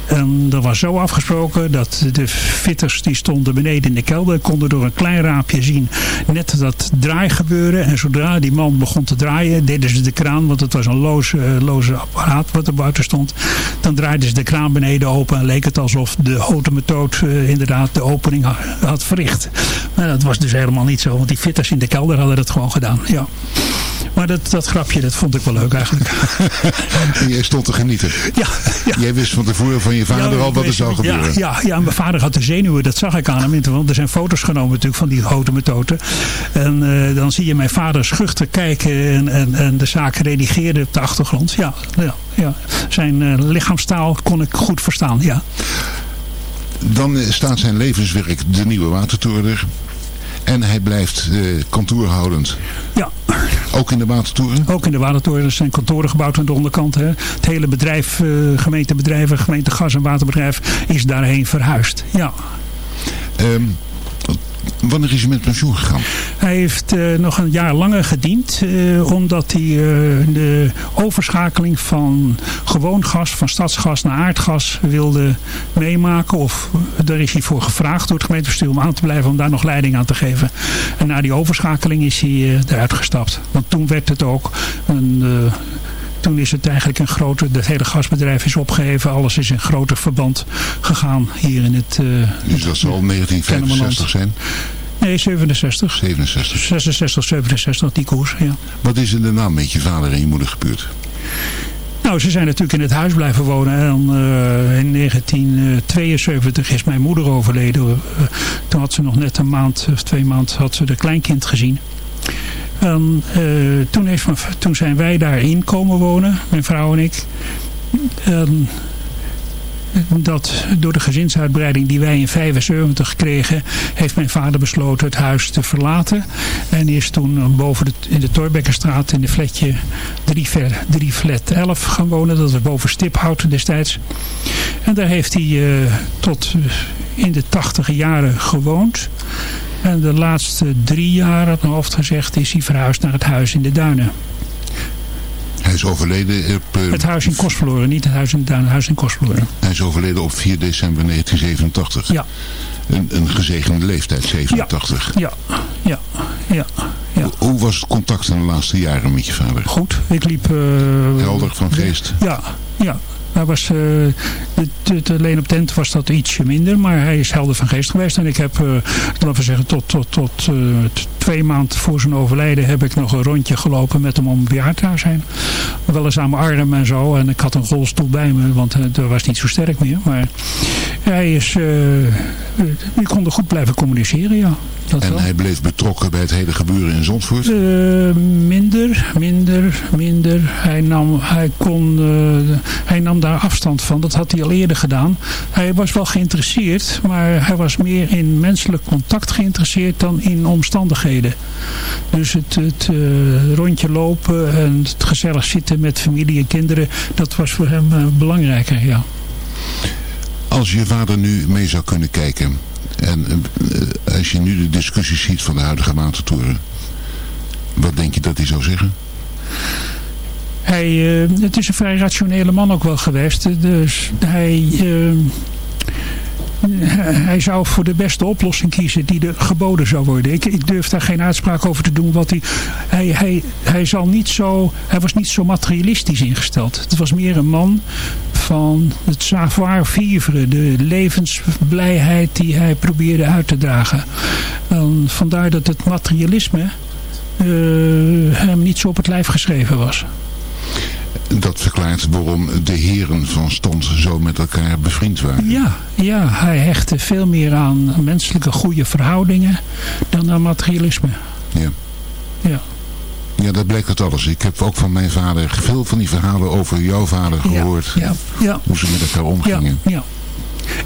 En dat was zo afgesproken dat de fitters die stonden beneden in de kelder konden door een klein raampje zien net dat draai gebeuren. En zodra die man begon te draaien deden ze de kraan, want het was een loze, loze apparaat wat er buiten stond. Dan draaiden ze de kraan beneden open en leek het alsof de houten methode eh, inderdaad de opening ha- had verricht. Maar dat was dus helemaal niet zo, want die fitters in de kelder hadden dat gewoon gedaan. Ja. Maar dat, dat grapje, dat vond ik wel leuk eigenlijk. En jij stond te genieten. Ja, ja. Jij wist van tevoren van je vader Ja, al wat er zou gebeuren. Ja, ja, ja, mijn vader had de zenuwen, dat zag ik aan hem. Want er zijn foto's genomen natuurlijk van die houten methode. En eh, dan zie je mijn vader schuchter kijken en, en, en de zaak redigeren op de achtergrond. Ja, ja, ja. zijn eh, lichaamstaal kon ik goed verstaan, ja. Dan eh, staat zijn levenswerk de nieuwe watertoren er. En hij blijft eh, kantoorhoudend. Ja, Ook in de watertoren. ook in de Watertoren zijn kantoren gebouwd aan de onderkant. Hè. Het hele bedrijf, eh, gemeentebedrijven, gemeente gas- en waterbedrijf is daarheen verhuisd. Ja. Ehm, wanneer is hij met pensioen gegaan? Hij heeft eh, nog een jaar langer gediend. eh, omdat hij eh, de overschakeling van gewoon gas, van stadsgas naar aardgas wilde meemaken. Of daar is hij voor gevraagd door het gemeentebestuur om aan te blijven. Om daar nog leiding aan te geven. En na die overschakeling is hij eruit gestapt. Want toen werd het ook een... toen is het eigenlijk een grote, het hele gasbedrijf is opgeheven. Alles is in groter verband gegaan hier in het... eh, Dus dat zal 1965 zijn. Nee, 67. 67. 66, 67, die koers, ja. Wat is er de naam met je vader en je moeder gebeurd? Nou, ze zijn natuurlijk in het huis blijven wonen. En eh, in 1972 is mijn moeder overleden. Eh, toen had ze nog net een maand of twee maanden had ze de kleinkind gezien. En, eh, toen, toen zijn wij daarin komen wonen, mijn vrouw en ik. En dat door de gezinsuitbreiding die wij in 75 kregen, heeft mijn vader besloten het huis te verlaten. En is toen eh, boven in de Torbekkenstraat in de flatje 3, ver, 3 flat 11 gaan wonen. Dat was boven Stiphout destijds. En daar heeft hij eh, tot in de tachtige jaren gewoond. En de laatste drie jaar, had mijn hoofd gezegd, is hij verhuisd naar het huis in de Duinen. Hij is overleden op, eh, Het huis in Kostverloren, niet het huis in de Duinen, het huis in Kostverloren. hij is overleden op 4 december 1987. Ja. Een, een gezegende leeftijd, 87. Ja, ja, ja. ja. Hoe was het contact in de laatste jaren met je vader? Goed, ik liep... eh, Helder van geest? Ja, ja. Hij was, eh, het, alleen op tent was dat ietsje minder, maar hij is helder van geest geweest. En ik heb, eh, laten we zeggen, tot, tot, tot eh, twee maanden voor zijn overlijden heb ik nog een rondje gelopen met hem om bejaardhuis heen. Wel eens aan mijn arm en zo. En ik had een rolstoel bij me, want eh, hij was niet zo sterk meer. Maar hij is, eh, we konden goed blijven communiceren, ja. Dat En wel. hij bleef betrokken bij het hele gebeuren in Zandvoort? Minder, minder, minder. Hij nam, hij, kon, hij nam daar afstand van. Dat had hij al eerder gedaan. Hij was wel geïnteresseerd, maar hij was meer in menselijk contact geïnteresseerd dan in omstandigheden. Dus het, het eh, rondje lopen en het gezellig zitten met familie en kinderen, dat was voor hem eh, belangrijker, ja. Als je vader nu mee zou kunnen kijken... en eh, als je nu de discussies ziet van de huidige watertoren... wat denk je dat hij zou zeggen? Hij, het is een vrij rationele man ook wel geweest. Dus hij, hij zou voor de beste oplossing kiezen die er geboden zou worden. Ik, ik durf daar geen uitspraak over te doen. Wat hij, hij, hij, zal niet zo, hij was niet zo materialistisch ingesteld. Het was meer een man van het savoir-vivre. De levensblijheid die hij probeerde uit te dragen. En vandaar dat het materialisme eh, hem niet zo op het lijf geschreven was. Dat verklaart waarom de heren van stand zo met elkaar bevriend waren. Ja, ja, hij hechtte veel meer aan menselijke goede verhoudingen dan aan materialisme. Ja. Ja. Ja, dat blijkt uit alles. Ik heb ook van mijn vader veel van die verhalen over jouw vader gehoord. Ja, ja, Hoe ze met elkaar omgingen. ja.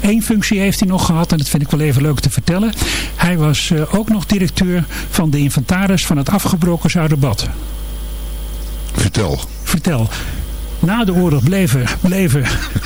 Eén functie heeft hij nog gehad en dat vind ik wel even leuk te vertellen. Hij was eh, ook nog directeur van de inventaris van het afgebroken Zuiderbad. Vertel. Vertel. Na de oorlog bleven, bleven,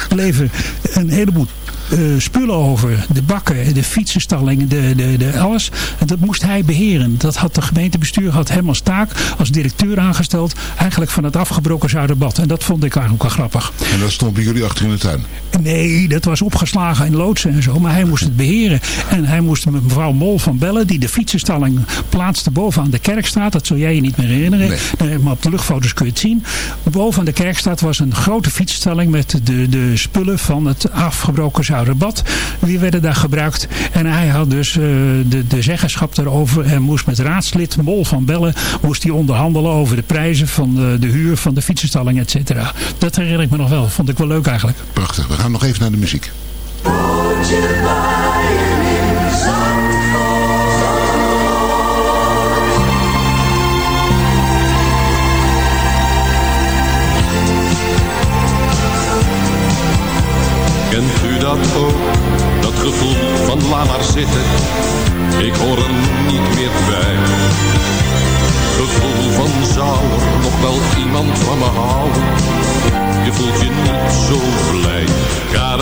bleven een heleboel eh, spullen over. De bakken, de fietsenstallingen, de, de, de, alles. En dat moest hij beheren. Dat had de gemeentebestuur had hem als taak, als directeur aangesteld. Eigenlijk van het afgebroken Zuiderbad. En dat vond ik eigenlijk wel grappig. En dat stond bij jullie achter in de tuin. Nee, dat was opgeslagen in loodsen en zo. Maar hij moest het beheren. En hij moest met mevrouw Mol van Bellen, die de fietsenstalling plaatste bovenaan de Kerkstraat. Dat zul jij je niet meer herinneren. Nee, maar op de luchtfoto's kun je het zien. Bovenaan de Kerkstraat was een grote fietsenstalling met de, de spullen van het afgebroken Zuiderbad. Die werden daar gebruikt. En hij had dus eh, de, de zeggenschap daarover. En moest met raadslid Mol van Bellen moest hij onderhandelen over de prijzen van de, de huur van de fietsenstalling, et cetera. Dat herinner ik me nog wel. Vond ik wel leuk eigenlijk. Prachtig. We gaan nog even naar de muziek. Dat gevoel van laat maar zitten. Ik hoor er niet meer bij. Gevoel van zou er nog wel iemand van me houden. Je voelt je niet zo blij. Ga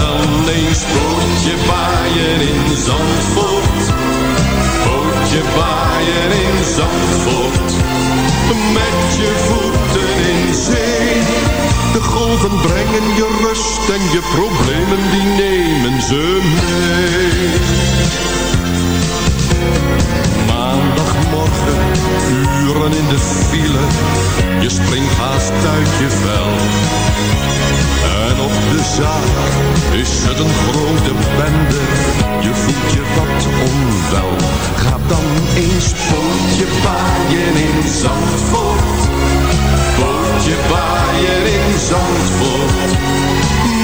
eens bootje baaien in Zandvoort. Bootje baaien in Zandvoort. Met je voeten in zee. De golven brengen je rust en je problemen die nemen ze mee. Maandagmorgen, uren in de file, je springt haast uit je vel. En op de zaak is het een grote bende. Je voelt je wat onwel. Ga dan eens pootje paaien in Zandvoort. Pootje paaien in Zandvoort.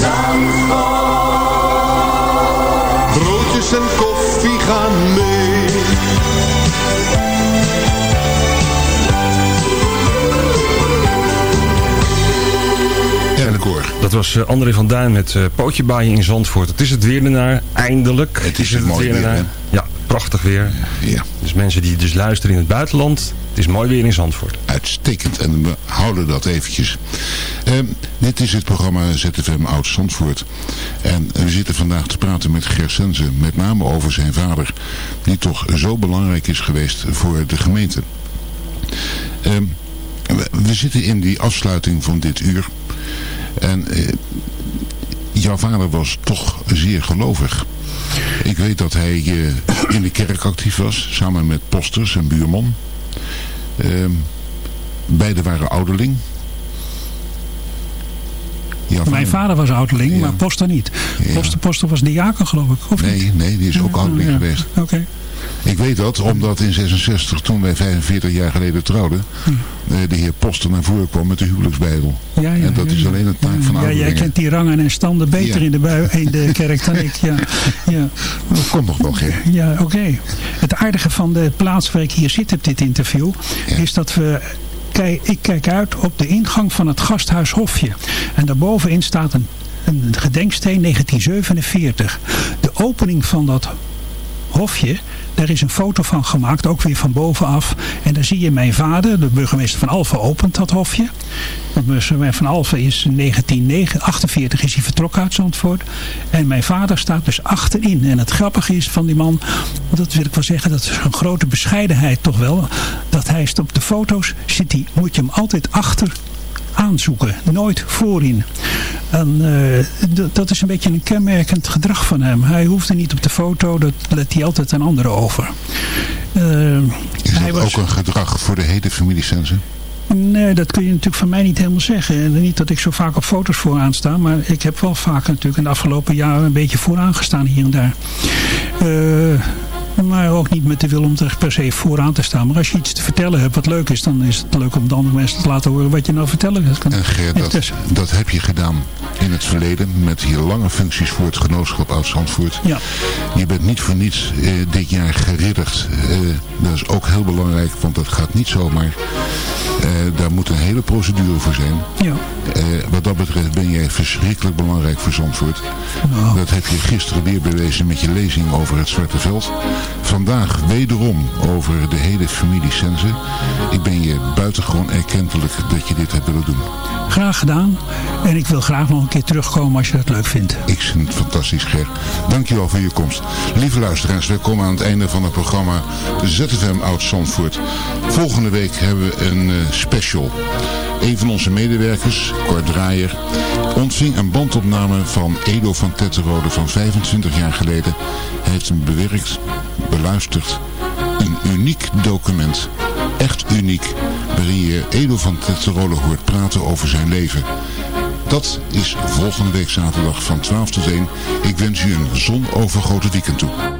Zandvoort. Broodjes en koffie gaan mee. Dat was eh, André van Duin met eh, Pootje Baaien in Zandvoort. Het is het weer ernaar, eindelijk. Het is het mooi weer, hè? Ja, prachtig weer. Ja, Dus mensen die dus luisteren in het buitenland, het is mooi weer in Zandvoort. Uitstekend. En we houden dat eventjes. Ehm, dit is het programma ZFM Oud Zandvoort. En we zitten vandaag te praten met Ger Sense. Met name over zijn vader. Die toch zo belangrijk is geweest voor de gemeente. Ehm, we, zitten in die afsluiting van dit uur. En eh, jouw vader was toch zeer gelovig. Ik weet dat hij eh, in de kerk actief was. Samen met posters en buurman. Ehm beide waren ouderling. Mijn vader was ouderling, Ja. maar Poster niet. Poster, Poster was diaken geloof ik, of niet? Nee, nee, die is ook ouderling Ja, geweest. Oké. Ik weet dat omdat in 66, toen wij 45 jaar geleden trouwden, eh, de heer Poster naar voren kwam met de huwelijksbijbel. Ja, ja, en dat ja, is alleen een taak van Ja, jij ouderlingen. kent die rangen en standen beter in, de in de kerk dan ik. Ja, *laughs* ja. Dat komt nog wel, Ger. Ja, oké. Het aardige van de plaats waar ik hier zit op dit interview... Is dat we... Ik kijk uit op de ingang van het gasthuis Hofje. En daarbovenin staat een, een gedenksteen 1947. De opening van dat hofje... Daar is een foto van gemaakt, ook weer van bovenaf. En daar zie je mijn vader, de burgemeester van Alphen, opent dat hofje. Want burgemeester van Alphen is in 1948 is hij vertrokken uit Zandvoort. En mijn vader staat dus achterin. En het grappige is van die man, dat wil ik wel zeggen, dat is een grote bescheidenheid toch wel. Dat hij op de foto's, zit hij, moet je hem altijd achter aanzoeken. Nooit voorin. En eh, dat is een beetje een kenmerkend gedrag van hem. Hij hoefde niet op de foto, dat let hij altijd aan anderen over. Eh, Is hij dat was, ook een gedrag voor de hele familie Sense? Nee, dat kun je natuurlijk van mij niet helemaal zeggen. En Niet dat ik zo vaak op foto's vooraan sta, maar ik heb wel vaak natuurlijk in de afgelopen jaren een beetje vooraan gestaan hier en daar. Eh, maar ook niet met de wil om er per se vooraan te staan. Maar als je iets te vertellen hebt wat leuk is, dan is het leuk om de andere mensen te laten horen wat je nou vertellen kan. En Ger, dat, dat heb je gedaan in het verleden met je lange functies voor het genootschap Oud-Zandvoort. Ja. Je bent niet voor niets eh, dit jaar geridderd. Eh, dat is ook heel belangrijk, want dat gaat niet zomaar. Eh, daar moet een hele procedure voor zijn. Ja. Eh, wat dat betreft ben jij verschrikkelijk belangrijk voor Zandvoort. Nou. Dat heb je gisteren weer bewezen met je lezing over het Zwarte Veld. Vandaag wederom over de hele familie Sense. Ik ben je buitengewoon erkentelijk dat je dit hebt willen doen. Graag gedaan. En ik wil graag nog een keer terugkomen als je dat leuk vindt. Ik vind het fantastisch, Ger. Dankjewel voor je komst. Lieve luisteraars, wij komen aan het einde van het programma ZFM Oud Zandvoort. Volgende week hebben we een eh, special. Een van onze medewerkers, Cor Draaier, ontving een bandopname van Edo van Tetterode van 25 jaar geleden. Hij heeft hem bewerkt, beluisterd. Een uniek document. Echt uniek. Waarin je Edo van Tetterode hoort praten over zijn leven. Dat is volgende week zaterdag van 12 tot 1. Ik wens u een zonovergoten weekend toe.